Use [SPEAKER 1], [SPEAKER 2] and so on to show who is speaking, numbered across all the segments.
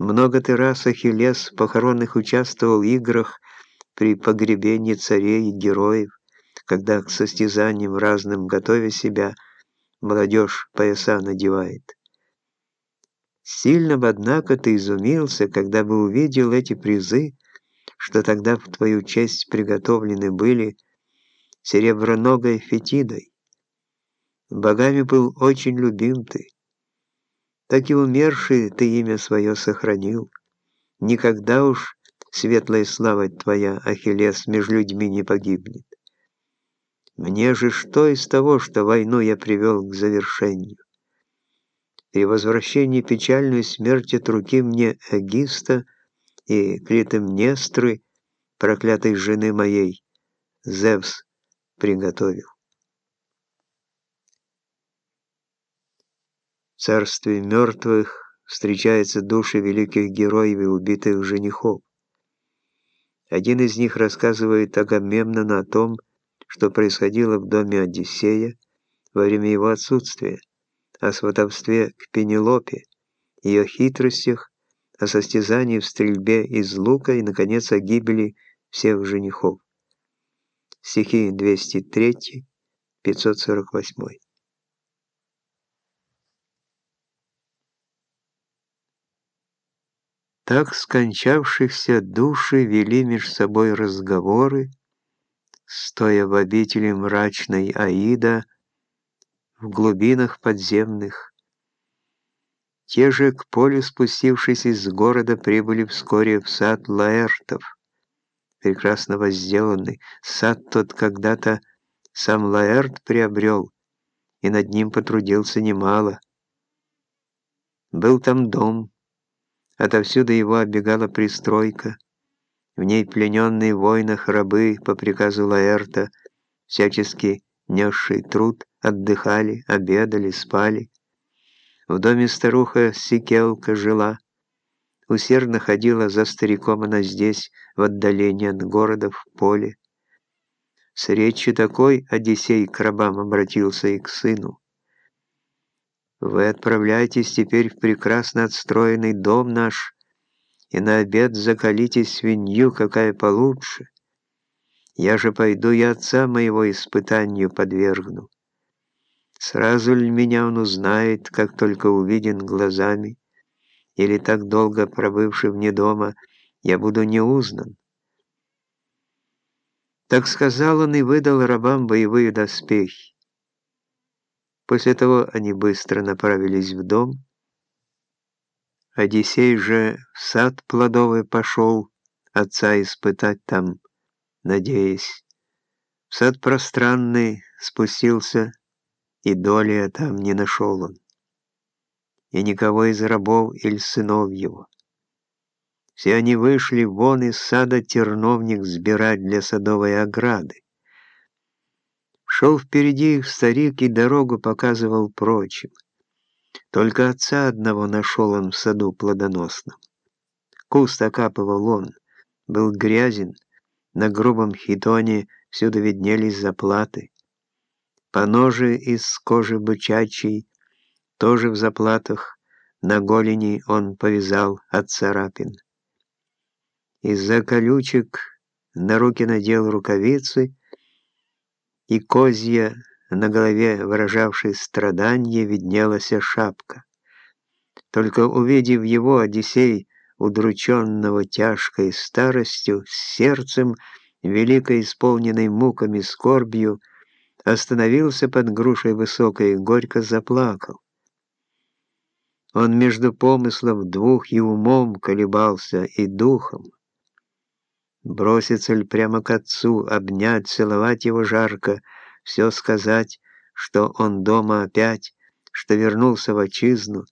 [SPEAKER 1] Много ты раз, Ахиллес, похоронных участвовал в играх при погребении царей и героев, когда к состязаниям разным, готовя себя, молодежь пояса надевает. Сильно бы, однако, ты изумился, когда бы увидел эти призы, что тогда в твою честь приготовлены были сереброногой фетидой. Богами был очень любим ты. Так и умерший ты имя свое сохранил. Никогда уж светлая слава твоя, Ахиллес, меж людьми не погибнет. Мне же что из того, что войну я привел к завершению? При возвращении печальной смерти от руки мне Эгиста и Клитемнестры, проклятой жены моей, Зевс приготовил. Царстве мертвых встречаются души великих героев и убитых женихов. Один из них рассказывает Агамемнону о том, что происходило в доме Одиссея во время его отсутствия, о сватовстве к Пенелопе, ее хитростях, о состязании в стрельбе из лука и, наконец, о гибели всех женихов. Стихи 203, Так скончавшихся души вели меж собой разговоры, стоя в обители мрачной Аида, в глубинах подземных. Те же, к полю спустившись из города, прибыли вскоре в сад Лаэртов, прекрасно возделанный. Сад тот когда-то сам Лаэрт приобрел, и над ним потрудился немало. Был там дом, отовсюду его оббегала пристройка, в ней плененные в войнах рабы по приказу Лаэрта, всячески несший труд, отдыхали, обедали, спали. В доме старуха Сикелка жила. Усердно ходила за стариком она здесь, в отдалении от города, в поле. С речью такой Одиссей к рабам обратился и к сыну. «Вы отправляйтесь теперь в прекрасно отстроенный дом наш, и на обед закалите свинью, какая получше. Я же пойду и отца моего испытанию подвергну. Сразу ли меня он узнает, как только увиден глазами, или так долго пробывший вне дома, я буду не узнан. Так сказал он и выдал рабам боевые доспехи. После того они быстро направились в дом, Одиссей же в сад плодовый пошел, отца испытать там, надеясь. В сад пространный спустился, и доли там не нашел он. И никого из рабов или сынов его. Все они вышли вон из сада терновник сбирать для садовой ограды. Шел впереди их старик и дорогу показывал прочим. Только отца одного нашел он в саду плодоносном. Куст окапывал он, был грязен, на грубом хитоне всюду виднелись заплаты. По ноже из кожи бычачьей, тоже в заплатах, на голени он повязал от царапин. Из-за колючек на руки надел рукавицы, и козья на голове, выражавшей страдание, виднелась шапка. Только увидев его, Одиссей, удрученного тяжкой старостью, сердцем, велико исполненной муками скорбью, остановился под грушей высокой и горько заплакал. Он между помыслов двух и умом колебался, и духом. Броситься ли прямо к отцу, обнять, целовать его жарко — все сказать, что он дома опять, что вернулся в отчизну,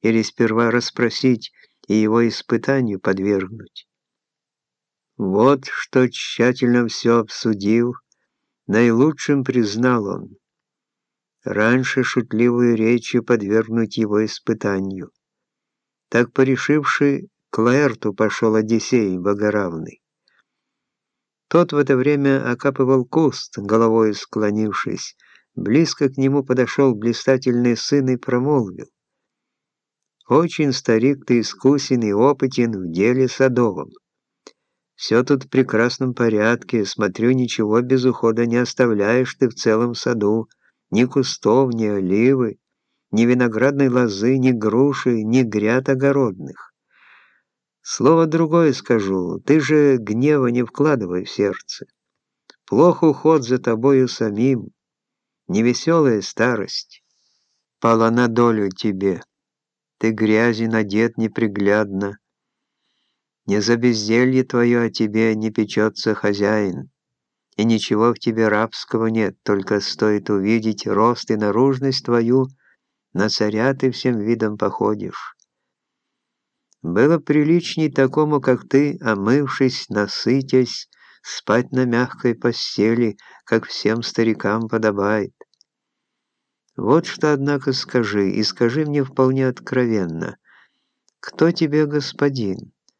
[SPEAKER 1] или сперва расспросить и его испытанию подвергнуть. Вот что тщательно все обсудил, наилучшим признал он. Раньше шутливую речью подвергнуть его испытанию. Так порешивший, к Лаэрту пошел Одиссей Богоравный. Тот в это время окапывал куст, головой склонившись. Близко к нему подошел блистательный сын и промолвил. Очень, старик, ты искусен и опытен в деле садовом. Все тут в прекрасном порядке, смотрю, ничего без ухода не оставляешь ты в целом саду, ни кустов, ни оливы, ни виноградной лозы, ни груши, ни гряд огородных. Слово другое скажу, ты же гнева не вкладывай в сердце. Плох уход за тобою самим, невеселая старость. Пала на долю тебе, ты грязи надет неприглядно. Не за безделье твое о тебе не печется хозяин, и ничего в тебе рабского нет, только стоит увидеть рост и наружность твою, на царя ты всем видом походишь. Было приличней такому, как ты, омывшись, насытясь, спать на мягкой постели, как всем старикам подобает. Вот что, однако, скажи, и скажи мне вполне откровенно, кто тебе господин?